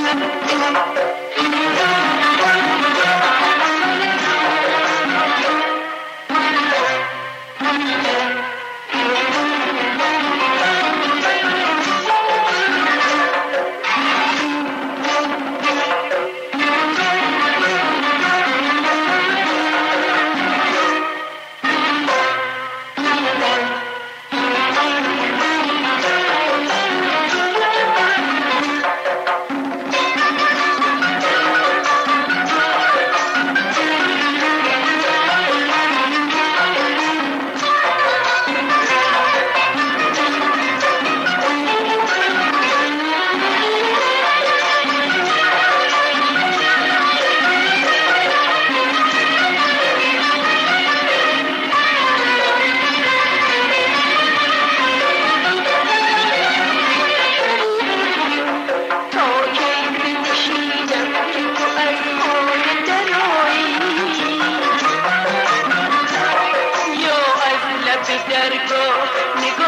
Yeah. Nico,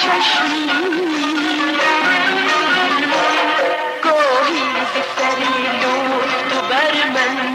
को ही फिक्र